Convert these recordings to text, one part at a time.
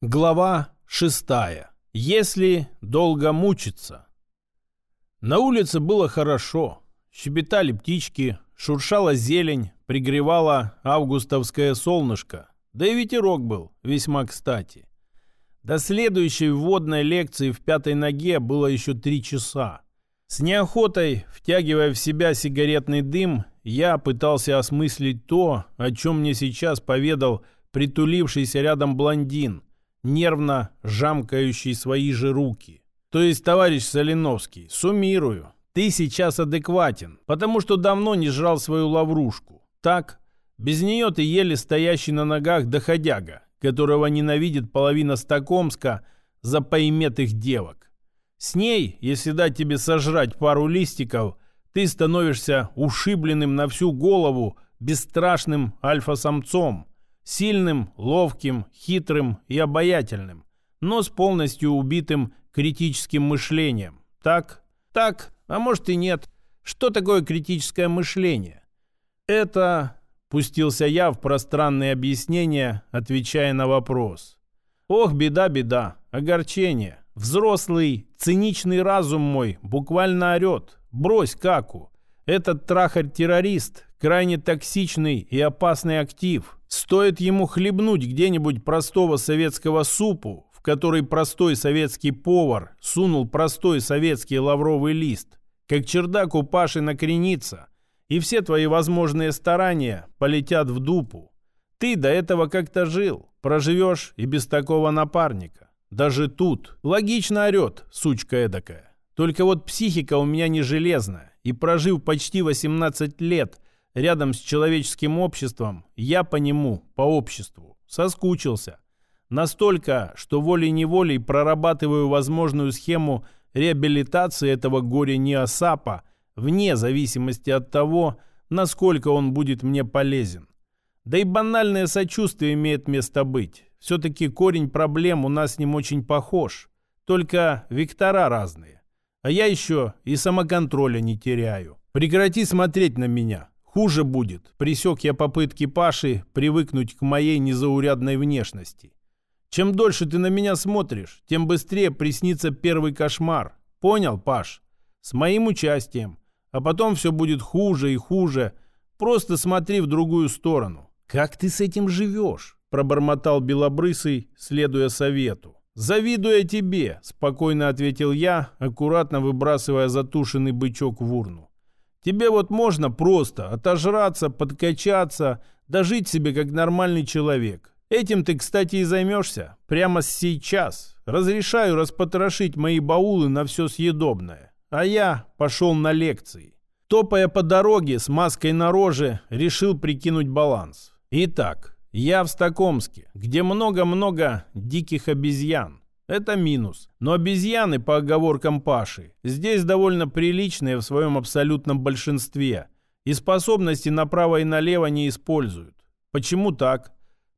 Глава шестая. Если долго мучиться. На улице было хорошо. Щебетали птички, шуршала зелень, пригревало августовское солнышко. Да и ветерок был весьма кстати. До следующей вводной лекции в пятой ноге было еще три часа. С неохотой, втягивая в себя сигаретный дым, я пытался осмыслить то, о чем мне сейчас поведал притулившийся рядом блондин – нервно жамкающий свои же руки. То есть, товарищ Соленовский, суммирую. Ты сейчас адекватен, потому что давно не жрал свою лаврушку. Так? Без нее ты еле стоящий на ногах доходяга, которого ненавидит половина Стокомска за поиметых девок. С ней, если дать тебе сожрать пару листиков, ты становишься ушибленным на всю голову бесстрашным альфа-самцом, Сильным, ловким, хитрым и обаятельным, но с полностью убитым критическим мышлением. Так? Так, а может и нет. Что такое критическое мышление? Это... Пустился я в пространные объяснения, отвечая на вопрос. Ох, беда, беда, огорчение. Взрослый, циничный разум мой буквально орет. Брось каку. Этот трахарь-террорист, крайне токсичный и опасный актив – Стоит ему хлебнуть где-нибудь простого советского супу, в который простой советский повар сунул простой советский лавровый лист, как чердак у Паши накренится, и все твои возможные старания полетят в дупу. Ты до этого как-то жил, проживешь и без такого напарника. Даже тут логично орет, сучка эдакая. Только вот психика у меня не железная, и прожив почти 18 лет – рядом с человеческим обществом, я по нему, по обществу, соскучился. Настолько, что волей-неволей прорабатываю возможную схему реабилитации этого горя-неосапа вне зависимости от того, насколько он будет мне полезен. Да и банальное сочувствие имеет место быть. Все-таки корень проблем у нас с ним очень похож, только вектора разные. А я еще и самоконтроля не теряю. Прекрати смотреть на меня. Хуже будет. Присек я попытки Паши привыкнуть к моей незаурядной внешности. Чем дольше ты на меня смотришь, тем быстрее приснится первый кошмар. Понял, Паш? С моим участием. А потом все будет хуже и хуже. Просто смотри в другую сторону. Как ты с этим живешь? Пробормотал Белобрысый, следуя совету. «Завидуя тебе», — спокойно ответил я, аккуратно выбрасывая затушенный бычок в урну. Тебе вот можно просто отожраться, подкачаться, дожить себе как нормальный человек. Этим ты, кстати, и займешься. Прямо сейчас. Разрешаю распотрошить мои баулы на все съедобное. А я пошел на лекции. Топая по дороге с маской на роже, решил прикинуть баланс. Итак, я в Стокомске, где много-много диких обезьян. Это минус. Но обезьяны, по оговоркам Паши, здесь довольно приличные в своем абсолютном большинстве. И способности направо и налево не используют. Почему так?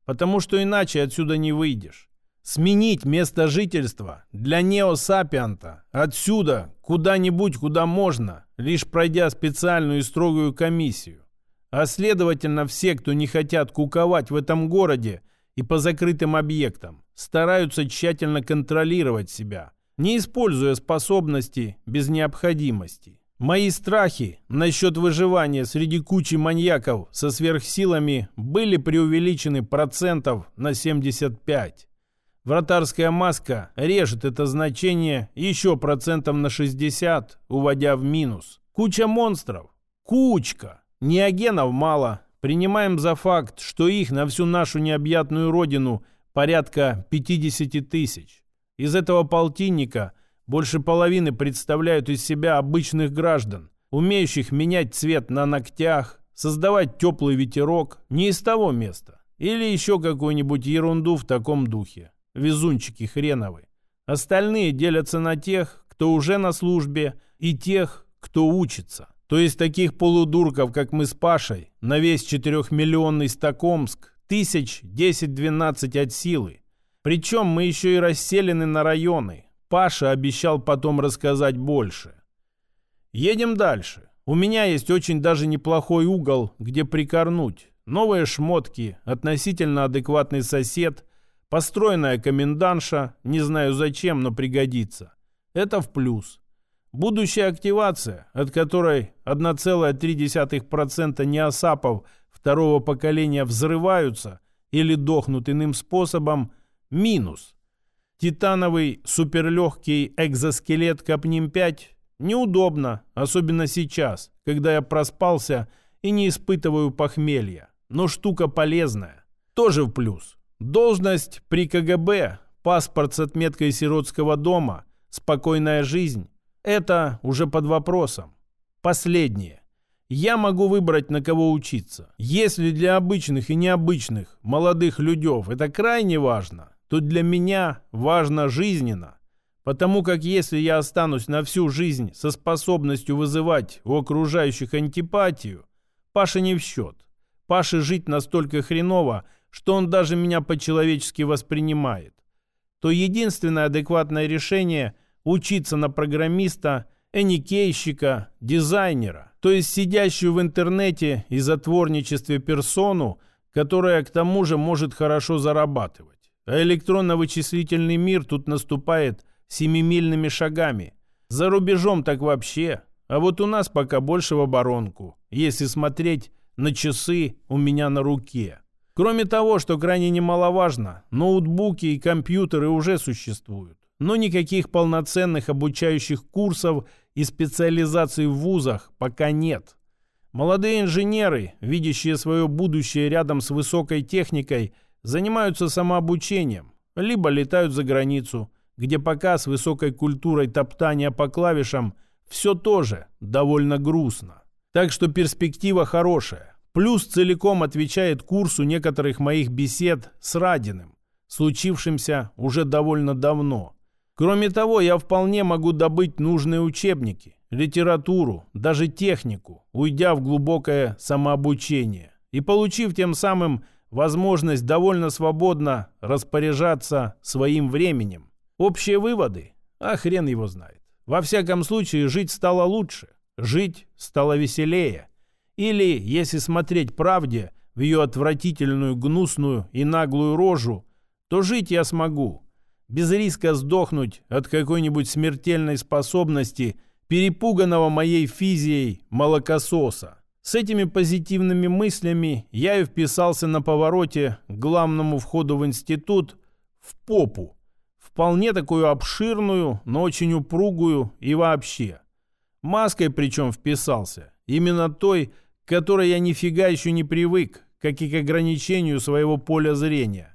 Потому что иначе отсюда не выйдешь. Сменить место жительства для неосапианта отсюда куда-нибудь, куда можно, лишь пройдя специальную и строгую комиссию. А следовательно, все, кто не хотят куковать в этом городе и по закрытым объектам, стараются тщательно контролировать себя, не используя способности без необходимости. Мои страхи насчет выживания среди кучи маньяков со сверхсилами были преувеличены процентов на 75. Вратарская маска режет это значение еще процентов на 60, уводя в минус. Куча монстров. Кучка. Неогенов мало. Принимаем за факт, что их на всю нашу необъятную родину порядка 50 тысяч. Из этого полтинника больше половины представляют из себя обычных граждан, умеющих менять цвет на ногтях, создавать теплый ветерок не из того места. Или еще какую-нибудь ерунду в таком духе. Везунчики хреновы. Остальные делятся на тех, кто уже на службе, и тех, кто учится. То есть таких полудурков, как мы с Пашей, на весь четырехмиллионный Стокомск, Тысяч 10-12 от силы. Причем мы еще и расселены на районы. Паша обещал потом рассказать больше. Едем дальше. У меня есть очень даже неплохой угол, где прикорнуть. Новые шмотки, относительно адекватный сосед, Построенная комендантша, не знаю зачем, но пригодится. Это в плюс. Будущая активация, от которой 1,3% неосапов второго поколения взрываются или дохнут иным способом, минус. Титановый суперлегкий экзоскелет Капним-5 неудобно, особенно сейчас, когда я проспался и не испытываю похмелья. Но штука полезная. Тоже в плюс. Должность при КГБ, паспорт с отметкой сиротского дома, спокойная жизнь – это уже под вопросом. Последнее. Я могу выбрать, на кого учиться. Если для обычных и необычных молодых людей это крайне важно, то для меня важно жизненно. Потому как если я останусь на всю жизнь со способностью вызывать у окружающих антипатию, Паша не в счет. Паше жить настолько хреново, что он даже меня по-человечески воспринимает, то единственное адекватное решение – учиться на программиста, эникейщика, дизайнера, то есть сидящую в интернете и затворничестве персону, которая к тому же может хорошо зарабатывать. А электронно-вычислительный мир тут наступает семимильными шагами. За рубежом так вообще. А вот у нас пока больше в оборонку, если смотреть на часы у меня на руке. Кроме того, что крайне немаловажно, ноутбуки и компьютеры уже существуют. Но никаких полноценных обучающих курсов и специализаций в вузах пока нет. Молодые инженеры, видящие свое будущее рядом с высокой техникой, занимаются самообучением, либо летают за границу, где пока с высокой культурой топтания по клавишам все тоже довольно грустно. Так что перспектива хорошая. Плюс целиком отвечает курсу некоторых моих бесед с Радиным, случившимся уже довольно давно. Кроме того, я вполне могу добыть нужные учебники, литературу, даже технику, уйдя в глубокое самообучение и получив тем самым возможность довольно свободно распоряжаться своим временем. Общие выводы? А хрен его знает. Во всяком случае, жить стало лучше, жить стало веселее. Или, если смотреть правде в ее отвратительную, гнусную и наглую рожу, то жить я смогу. Без риска сдохнуть от какой-нибудь смертельной способности перепуганного моей физией молокососа. С этими позитивными мыслями я и вписался на повороте к главному входу в институт в попу. Вполне такую обширную, но очень упругую и вообще. Маской причем вписался. Именно той, к которой я нифига еще не привык, как и к ограничению своего поля зрения.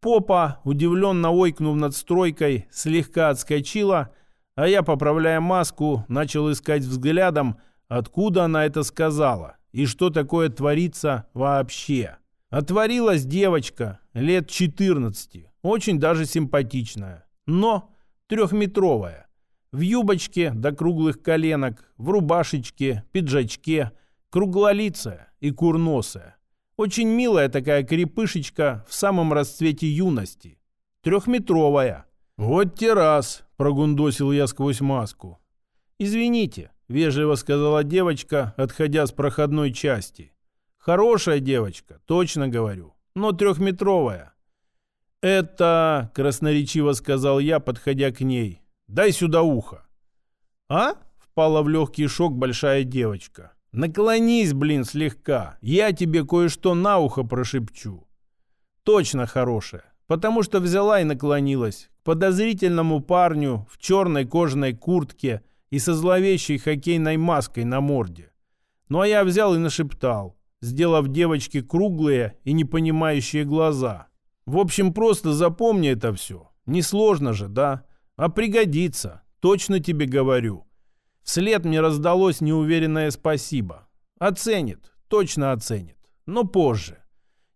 Попа, удивленно ойкнув над стройкой, слегка отскочила, а я, поправляя маску, начал искать взглядом, откуда она это сказала и что такое творится вообще. Отворилась девочка лет 14, очень даже симпатичная, но трехметровая. В юбочке до круглых коленок, в рубашечке, пиджачке – круглолицая и курносая. Очень милая такая крепышечка в самом расцвете юности. Трехметровая. «Вот те раз!» – прогундосил я сквозь маску. «Извините», – вежливо сказала девочка, отходя с проходной части. «Хорошая девочка, точно говорю, но трехметровая». «Это...» – красноречиво сказал я, подходя к ней. «Дай сюда ухо». «А?» – впала в легкий шок большая девочка. Наклонись, блин, слегка. Я тебе кое-что на ухо прошепчу. Точно хорошая. Потому что взяла и наклонилась к подозрительному парню в черной кожаной куртке и со зловещей хоккейной маской на морде. Ну а я взял и нашептал, сделав девочке круглые и непонимающие глаза. В общем, просто запомни это все. Несложно же, да? А пригодится. Точно тебе говорю. Вслед мне раздалось неуверенное спасибо. Оценит, точно оценит, но позже.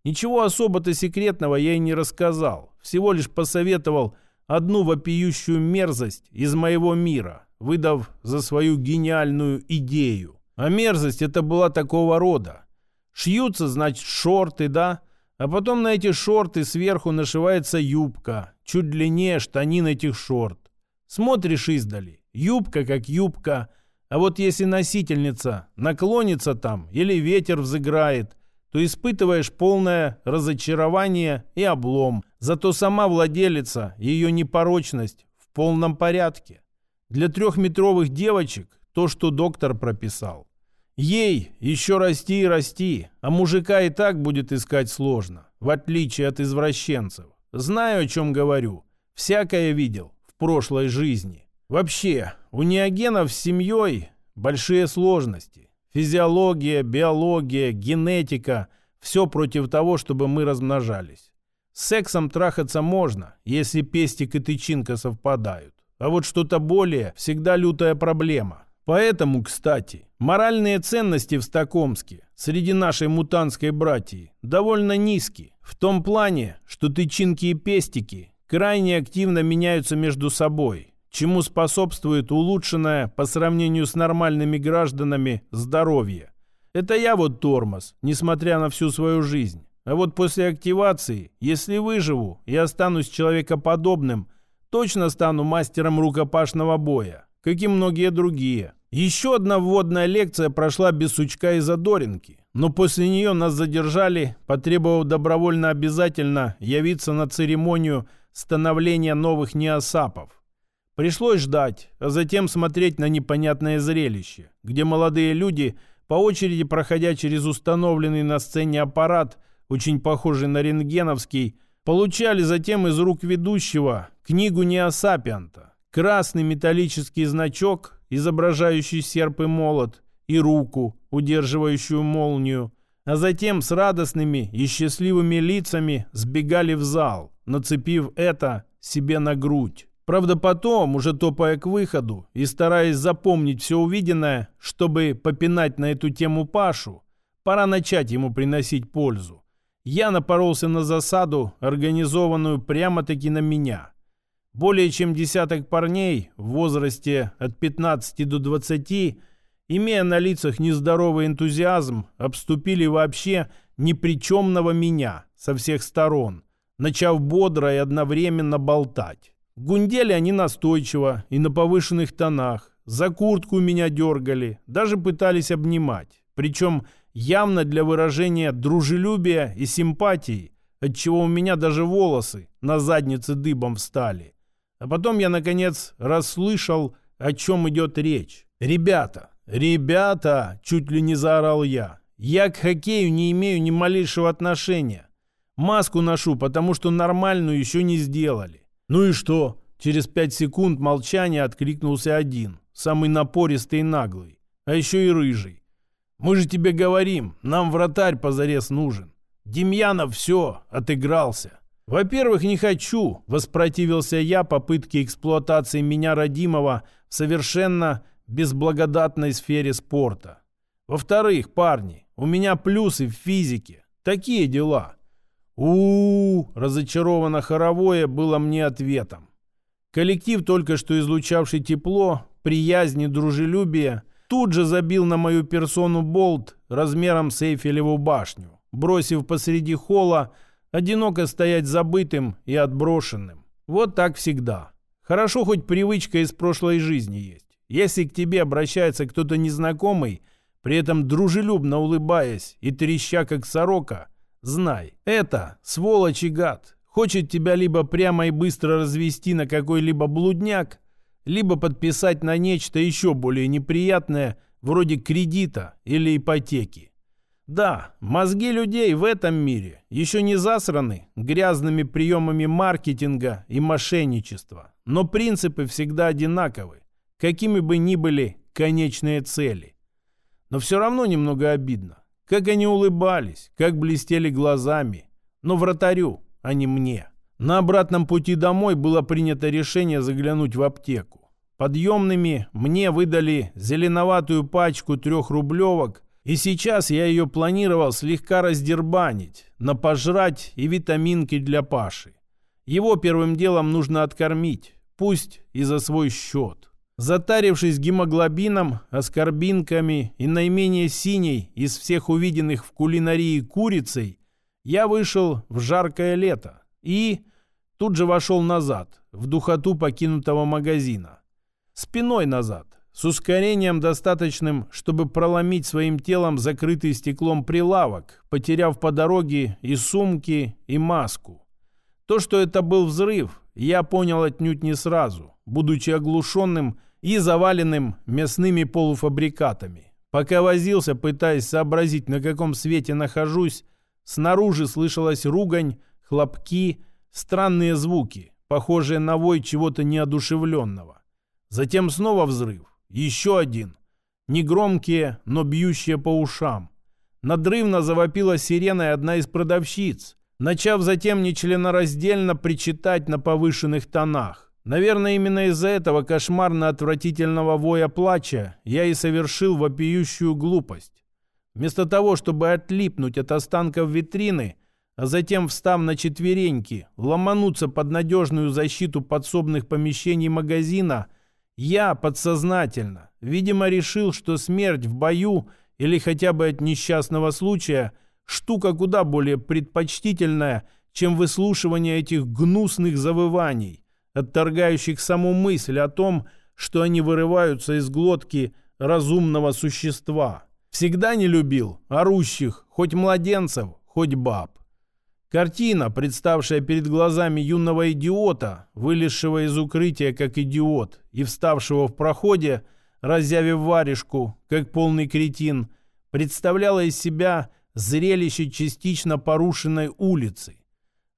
Ничего особо-то секретного я и не рассказал, всего лишь посоветовал одну вопиющую мерзость из моего мира, выдав за свою гениальную идею. А мерзость это была такого рода. Шьются, значит, шорты, да? А потом на эти шорты сверху нашивается юбка, чуть длиннее штанин этих шорт. Смотришь издали, Юбка как юбка. А вот если носительница наклонится там или ветер взыграет, то испытываешь полное разочарование и облом. Зато сама владелица, ее непорочность в полном порядке. Для трехметровых девочек то, что доктор прописал. Ей еще расти и расти, а мужика и так будет искать сложно, в отличие от извращенцев. Знаю, о чем говорю. Всякое видел в прошлой жизни. Вообще, у неогенов с семьей большие сложности. Физиология, биология, генетика – все против того, чтобы мы размножались. С сексом трахаться можно, если пестик и тычинка совпадают. А вот что-то более всегда лютая проблема. Поэтому, кстати, моральные ценности в Стокомске среди нашей мутантской братьи довольно низкие. В том плане, что тычинки и пестики крайне активно меняются между собой, чему способствует улучшенное по сравнению с нормальными гражданами здоровье. Это я вот тормоз, несмотря на всю свою жизнь. А вот после активации, если выживу и останусь человекоподобным, точно стану мастером рукопашного боя, как и многие другие. Еще одна вводная лекция прошла без сучка и задоринки, но после нее нас задержали, потребовав добровольно обязательно явиться на церемонию становления новых неосапов. Пришлось ждать, а затем смотреть на непонятное зрелище, где молодые люди, по очереди проходя через установленный на сцене аппарат, очень похожий на рентгеновский, получали затем из рук ведущего книгу неосапианта, красный металлический значок, изображающий серп и молот, и руку, удерживающую молнию, а затем с радостными и счастливыми лицами сбегали в зал, нацепив это себе на грудь. Правда, потом, уже топая к выходу и стараясь запомнить все увиденное, чтобы попинать на эту тему Пашу, пора начать ему приносить пользу. Я напоролся на засаду, организованную прямо-таки на меня. Более чем десяток парней в возрасте от 15 до 20, имея на лицах нездоровый энтузиазм, обступили вообще непричемного меня со всех сторон, начав бодро и одновременно болтать. Гундели они настойчиво и на повышенных тонах, за куртку меня дергали, даже пытались обнимать, причем явно для выражения дружелюбия и симпатии, отчего у меня даже волосы на заднице дыбом встали. А потом я, наконец, расслышал, о чем идет речь. «Ребята, ребята!» — чуть ли не заорал я. «Я к хоккею не имею ни малейшего отношения. Маску ношу, потому что нормальную еще не сделали». «Ну и что?» Через пять секунд молчания откликнулся один, самый напористый и наглый, а еще и рыжий. «Мы же тебе говорим, нам вратарь позарез нужен. Демьянов все, отыгрался. «Во-первых, не хочу», — воспротивился я попытке эксплуатации меня родимого в совершенно безблагодатной сфере спорта. «Во-вторых, парни, у меня плюсы в физике. Такие дела». У, -у, разочарованно хоровое было мне ответом. Коллектив, только что излучавший тепло, приязнь и дружелюбие, тут же забил на мою персону болт размером с Эйфелеву башню, бросив посреди холла Одиноко стоять забытым и отброшенным. Вот так всегда. Хорошо, хоть привычка из прошлой жизни есть. Если к тебе обращается кто-то незнакомый, при этом дружелюбно улыбаясь и треща как сорока, знай, это сволочь и гад. Хочет тебя либо прямо и быстро развести на какой-либо блудняк, либо подписать на нечто еще более неприятное, вроде кредита или ипотеки. Да, мозги людей в этом мире еще не засраны грязными приемами маркетинга и мошенничества, но принципы всегда одинаковы, какими бы ни были конечные цели. Но все равно немного обидно, как они улыбались, как блестели глазами, но вратарю, а не мне. На обратном пути домой было принято решение заглянуть в аптеку. Подъемными мне выдали зеленоватую пачку трехрублевок и сейчас я ее планировал слегка раздербанить, на пожрать и витаминки для Паши. Его первым делом нужно откормить, пусть и за свой счет. Затарившись гемоглобином, аскорбинками и наименее синей из всех увиденных в кулинарии курицей, я вышел в жаркое лето и тут же вошел назад, в духоту покинутого магазина. Спиной назад, с ускорением достаточным, чтобы проломить своим телом закрытый стеклом прилавок, потеряв по дороге и сумки, и маску. То, что это был взрыв, я понял отнюдь не сразу, будучи оглушенным и заваленным мясными полуфабрикатами. Пока возился, пытаясь сообразить, на каком свете нахожусь, снаружи слышалась ругань, хлопки, странные звуки, похожие на вой чего-то неодушевленного. Затем снова взрыв, еще один. Негромкие, но бьющие по ушам. Надрывно завопила сиреной одна из продавщиц, начав затем нечленораздельно причитать на повышенных тонах. Наверное, именно из-за этого кошмарно-отвратительного воя плача я и совершил вопиющую глупость. Вместо того, чтобы отлипнуть от останков витрины, а затем, встав на четвереньки, ломануться под надежную защиту подсобных помещений магазина, я подсознательно, видимо, решил, что смерть в бою или хотя бы от несчастного случая штука куда более предпочтительная, чем выслушивание этих гнусных завываний отторгающих саму мысль о том, что они вырываются из глотки разумного существа. Всегда не любил орущих, хоть младенцев, хоть баб. Картина, представшая перед глазами юного идиота, вылезшего из укрытия как идиот и вставшего в проходе, разъявив варежку, как полный кретин, представляла из себя зрелище частично порушенной улицы,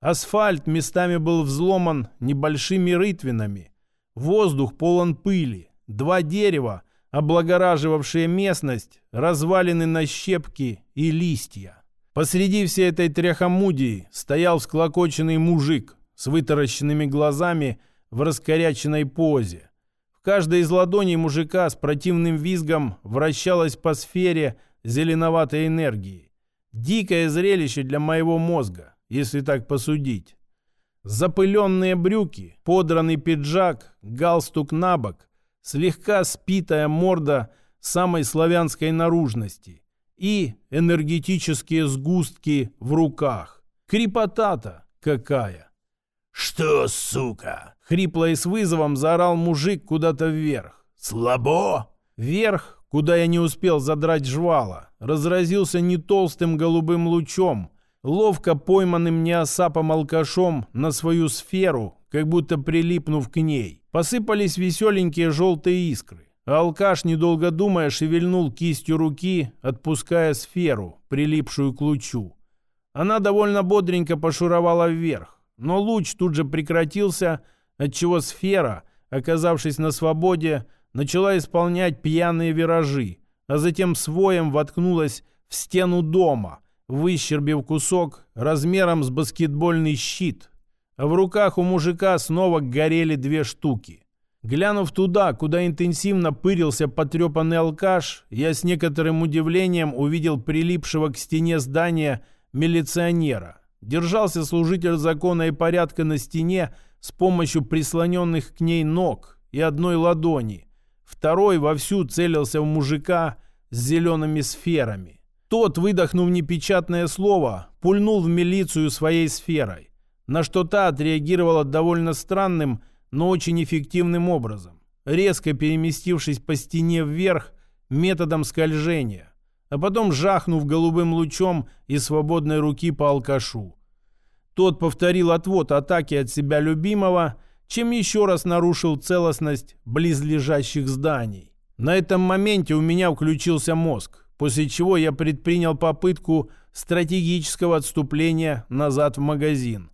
Асфальт местами был взломан небольшими рытвинами. Воздух полон пыли. Два дерева, облагораживавшие местность, развалины на щепки и листья. Посреди всей этой тряхомудии стоял склокоченный мужик с вытаращенными глазами в раскоряченной позе. В каждой из ладоней мужика с противным визгом вращалась по сфере зеленоватой энергии. Дикое зрелище для моего мозга если так посудить. Запыленные брюки, подранный пиджак, галстук на бок, слегка спитая морда самой славянской наружности и энергетические сгустки в руках. Крепота-то какая! «Что, сука?» — хрипло и с вызовом заорал мужик куда-то вверх. «Слабо?» Вверх, куда я не успел задрать жвала, разразился не толстым голубым лучом, ловко пойманным неосапом-алкашом на свою сферу, как будто прилипнув к ней. Посыпались веселенькие желтые искры. Алкаш, недолго думая, шевельнул кистью руки, отпуская сферу, прилипшую к лучу. Она довольно бодренько пошуровала вверх, но луч тут же прекратился, отчего сфера, оказавшись на свободе, начала исполнять пьяные виражи, а затем своем воткнулась в стену дома, выщербив кусок размером с баскетбольный щит. А в руках у мужика снова горели две штуки. Глянув туда, куда интенсивно пырился потрепанный алкаш, я с некоторым удивлением увидел прилипшего к стене здания милиционера. Держался служитель закона и порядка на стене с помощью прислоненных к ней ног и одной ладони. Второй вовсю целился в мужика с зелеными сферами. Тот, выдохнув непечатное слово, пульнул в милицию своей сферой, на что та отреагировала довольно странным, но очень эффективным образом, резко переместившись по стене вверх методом скольжения, а потом жахнув голубым лучом из свободной руки по алкашу. Тот повторил отвод атаки от себя любимого, чем еще раз нарушил целостность близлежащих зданий. На этом моменте у меня включился мозг после чего я предпринял попытку стратегического отступления назад в магазин.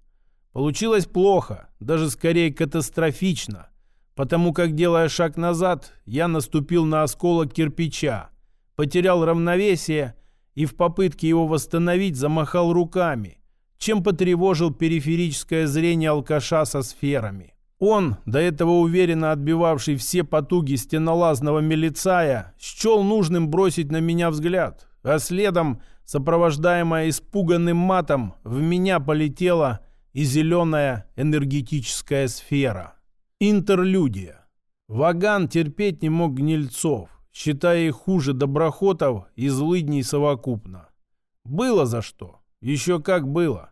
Получилось плохо, даже скорее катастрофично, потому как, делая шаг назад, я наступил на осколок кирпича, потерял равновесие и в попытке его восстановить замахал руками, чем потревожил периферическое зрение алкаша со сферами. Он, до этого уверенно отбивавший все потуги стенолазного милицая, счел нужным бросить на меня взгляд, а следом, сопровождаемая испуганным матом, в меня полетела и зеленая энергетическая сфера. Интерлюдия. Ваган терпеть не мог гнильцов, считая их хуже доброхотов и злыдней совокупно. Было за что. Еще как было.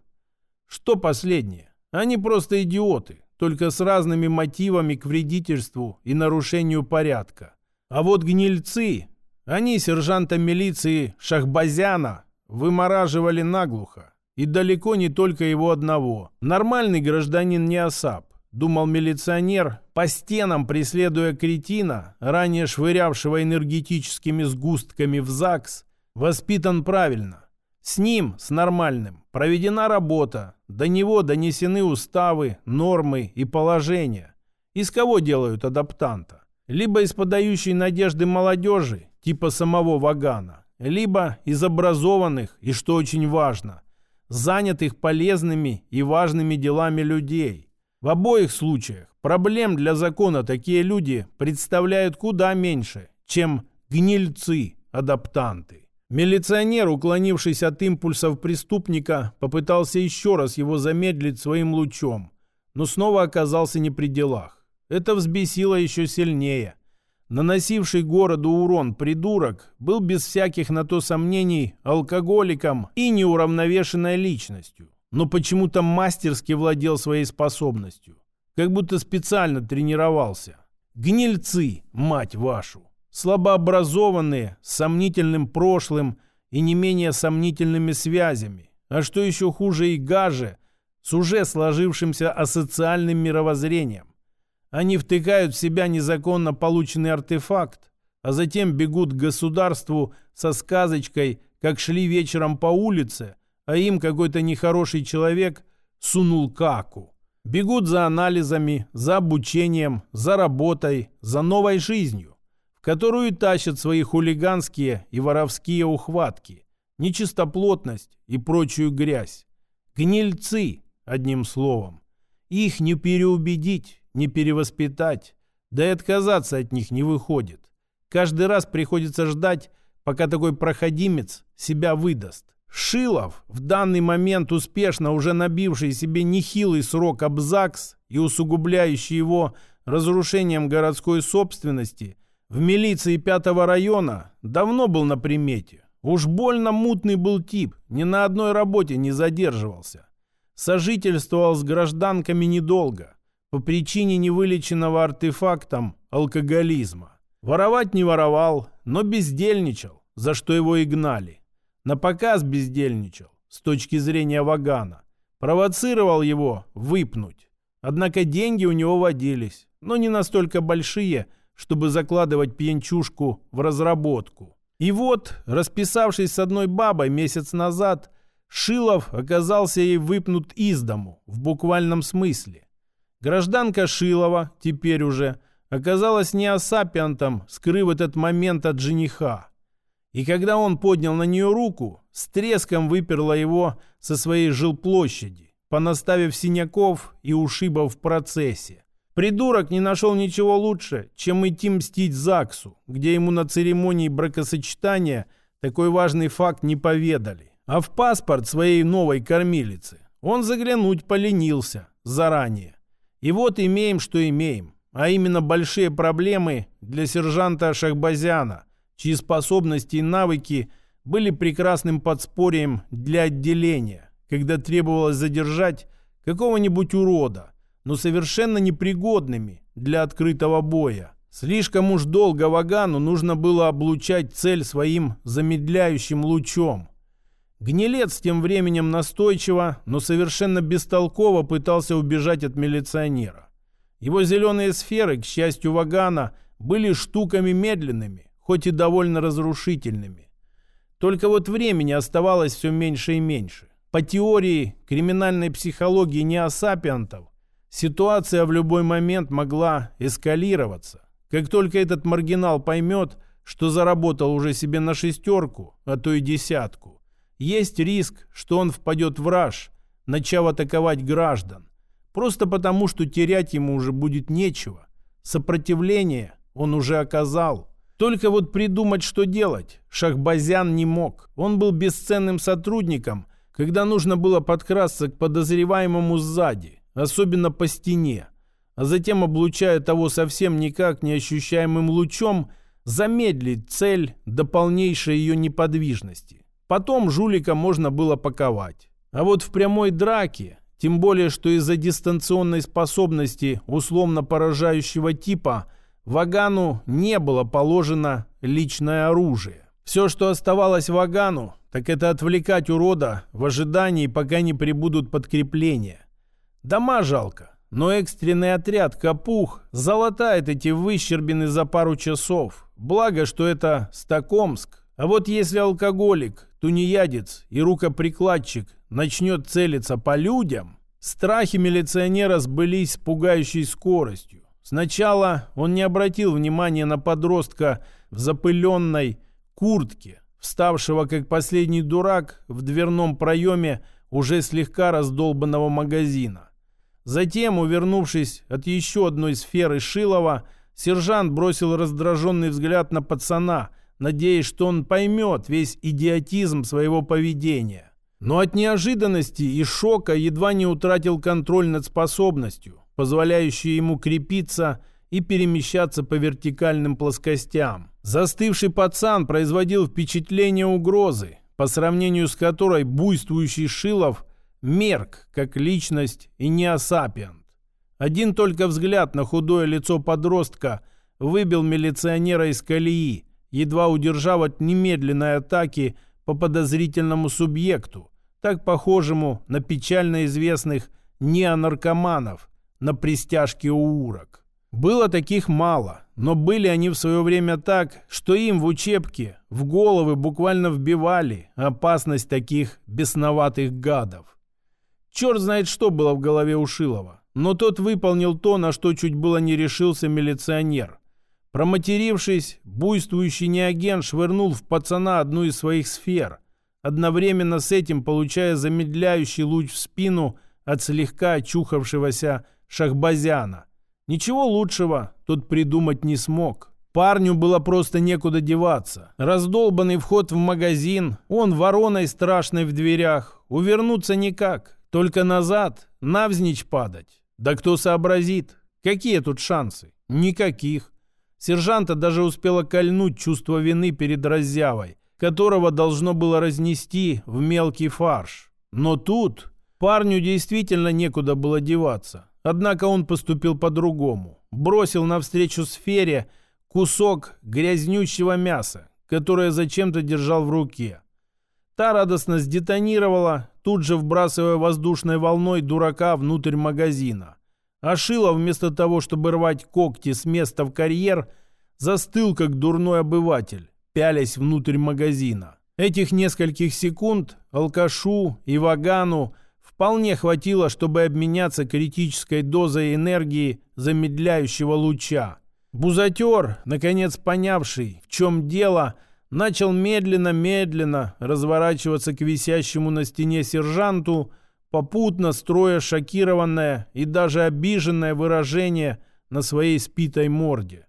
Что последнее? Они просто идиоты только с разными мотивами к вредительству и нарушению порядка. А вот гнильцы, они сержанта милиции Шахбазяна вымораживали наглухо. И далеко не только его одного. Нормальный гражданин не осап. Думал милиционер, по стенам преследуя кретина, ранее швырявшего энергетическими сгустками в ЗАГС, воспитан правильно. С ним, с нормальным, проведена работа, до него донесены уставы, нормы и положения. Из кого делают адаптанта? Либо из подающей надежды молодежи, типа самого Вагана, либо из образованных и, что очень важно, занятых полезными и важными делами людей. В обоих случаях проблем для закона такие люди представляют куда меньше, чем гнильцы-адаптанты. Милиционер, уклонившись от импульсов преступника, попытался еще раз его замедлить своим лучом, но снова оказался не при делах. Это взбесило еще сильнее. Наносивший городу урон придурок был без всяких на то сомнений алкоголиком и неуравновешенной личностью но почему-то мастерски владел своей способностью. Как будто специально тренировался. Гнильцы, мать вашу. Слабообразованные, с сомнительным прошлым и не менее сомнительными связями. А что еще хуже и гаже, с уже сложившимся асоциальным мировоззрением. Они втыкают в себя незаконно полученный артефакт, а затем бегут к государству со сказочкой, как шли вечером по улице, а им какой-то нехороший человек сунул каку. Бегут за анализами, за обучением, за работой, за новой жизнью, которую тащат свои хулиганские и воровские ухватки, нечистоплотность и прочую грязь. Гнильцы, одним словом. Их не переубедить, не перевоспитать, да и отказаться от них не выходит. Каждый раз приходится ждать, пока такой проходимец себя выдаст. Шилов, в данный момент успешно уже набивший себе нехилый срок абзакс и усугубляющий его разрушением городской собственности, в милиции пятого района давно был на примете. Уж больно мутный был тип, ни на одной работе не задерживался. Сожительствовал с гражданками недолго, по причине невылеченного артефактом алкоголизма. Воровать не воровал, но бездельничал, за что его и гнали. На показ бездельничал, с точки зрения Вагана. Провоцировал его выпнуть. Однако деньги у него водились, но не настолько большие, чтобы закладывать пьянчушку в разработку. И вот, расписавшись с одной бабой месяц назад, Шилов оказался ей выпнут из дому, в буквальном смысле. Гражданка Шилова, теперь уже, оказалась не асапиантом, скрыв этот момент от жениха. И когда он поднял на нее руку, с треском выперла его со своей жилплощади, понаставив синяков и ушибов в процессе. Придурок не нашел ничего лучше, чем идти мстить ЗАГСу, где ему на церемонии бракосочетания такой важный факт не поведали. А в паспорт своей новой кормилицы он заглянуть поленился заранее. И вот имеем, что имеем, а именно большие проблемы для сержанта Шахбазяна, чьи способности и навыки были прекрасным подспорьем для отделения, когда требовалось задержать какого-нибудь урода, но совершенно непригодными для открытого боя. Слишком уж долго Вагану нужно было облучать цель своим замедляющим лучом. Гнилец тем временем настойчиво, но совершенно бестолково пытался убежать от милиционера. Его зеленые сферы, к счастью Вагана, были штуками медленными, хоть и довольно разрушительными. Только вот времени оставалось все меньше и меньше. По теории криминальной психологии неосапиантов ситуация в любой момент могла эскалироваться. Как только этот маргинал поймет, что заработал уже себе на шестерку, а то и десятку, есть риск, что он впадет в раж, начав атаковать граждан. Просто потому, что терять ему уже будет нечего. Сопротивление он уже оказал. Только вот придумать, что делать, Шахбазян не мог. Он был бесценным сотрудником, когда нужно было подкрасться к подозреваемому сзади, особенно по стене, а затем, облучая того совсем никак не ощущаемым лучом, замедлить цель до полнейшей ее неподвижности. Потом жулика можно было паковать. А вот в прямой драке, тем более, что из-за дистанционной способности условно поражающего типа – Вагану не было положено личное оружие. Все, что оставалось Вагану, так это отвлекать урода в ожидании, пока не прибудут подкрепления. Дома жалко, но экстренный отряд «Капух» залатает эти выщербины за пару часов. Благо, что это Стокомск. А вот если алкоголик, тунеядец и рукоприкладчик начнет целиться по людям, страхи милиционера сбылись с пугающей скоростью. Сначала он не обратил внимания на подростка в запыленной куртке, вставшего как последний дурак в дверном проеме уже слегка раздолбанного магазина. Затем, увернувшись от еще одной сферы Шилова, сержант бросил раздраженный взгляд на пацана, надеясь, что он поймет весь идиотизм своего поведения. Но от неожиданности и шока едва не утратил контроль над способностью позволяющие ему крепиться и перемещаться по вертикальным плоскостям. Застывший пацан производил впечатление угрозы, по сравнению с которой буйствующий Шилов мерк как личность и неосапиант. Один только взгляд на худое лицо подростка выбил милиционера из колеи, едва удержав от немедленной атаки по подозрительному субъекту, так похожему на печально известных неонаркоманов, на пристяжке у урок. Было таких мало, но были они в свое время так, что им в учебке в головы буквально вбивали опасность таких бесноватых гадов. Черт знает, что было в голове у Шилова, но тот выполнил то, на что чуть было не решился милиционер. Проматерившись, буйствующий неагент швырнул в пацана одну из своих сфер, одновременно с этим получая замедляющий луч в спину от слегка очухавшегося Шахбазяна. Ничего лучшего тут придумать не смог. Парню было просто некуда деваться. Раздолбанный вход в магазин, он вороной страшной в дверях. Увернуться никак, только назад, навзничь падать. Да кто сообразит? Какие тут шансы? Никаких. Сержанта даже успела кольнуть чувство вины перед раззявой, которого должно было разнести в мелкий фарш. Но тут парню действительно некуда было деваться. Однако он поступил по-другому. Бросил навстречу сфере кусок грязнющего мяса, которое зачем-то держал в руке. Та радостно сдетонировала, тут же вбрасывая воздушной волной дурака внутрь магазина. А Шилов вместо того, чтобы рвать когти с места в карьер, застыл, как дурной обыватель, пялясь внутрь магазина. Этих нескольких секунд алкашу и вагану – вполне хватило, чтобы обменяться критической дозой энергии замедляющего луча. Бузатер, наконец понявший, в чем дело, начал медленно-медленно разворачиваться к висящему на стене сержанту, попутно строя шокированное и даже обиженное выражение на своей спитой морде.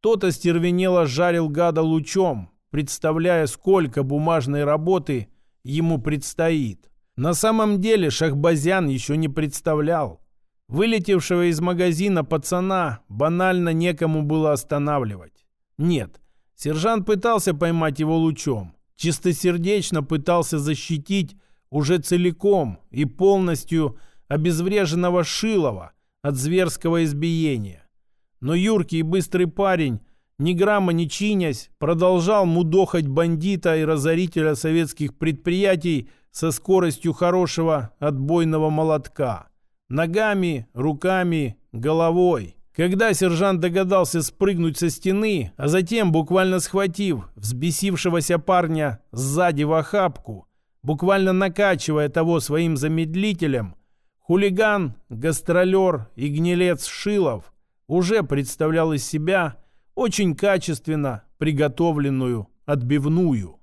Тот остервенело жарил гада лучом, представляя, сколько бумажной работы ему предстоит. На самом деле Шахбазян еще не представлял. Вылетевшего из магазина пацана банально некому было останавливать. Нет, сержант пытался поймать его лучом. Чистосердечно пытался защитить уже целиком и полностью обезвреженного Шилова от зверского избиения. Но юркий и быстрый парень, ни грамма не чинясь, продолжал мудохать бандита и разорителя советских предприятий со скоростью хорошего отбойного молотка. Ногами, руками, головой. Когда сержант догадался спрыгнуть со стены, а затем, буквально схватив взбесившегося парня сзади в охапку, буквально накачивая того своим замедлителем, хулиган, гастролер и гнилец Шилов уже представлял из себя очень качественно приготовленную отбивную.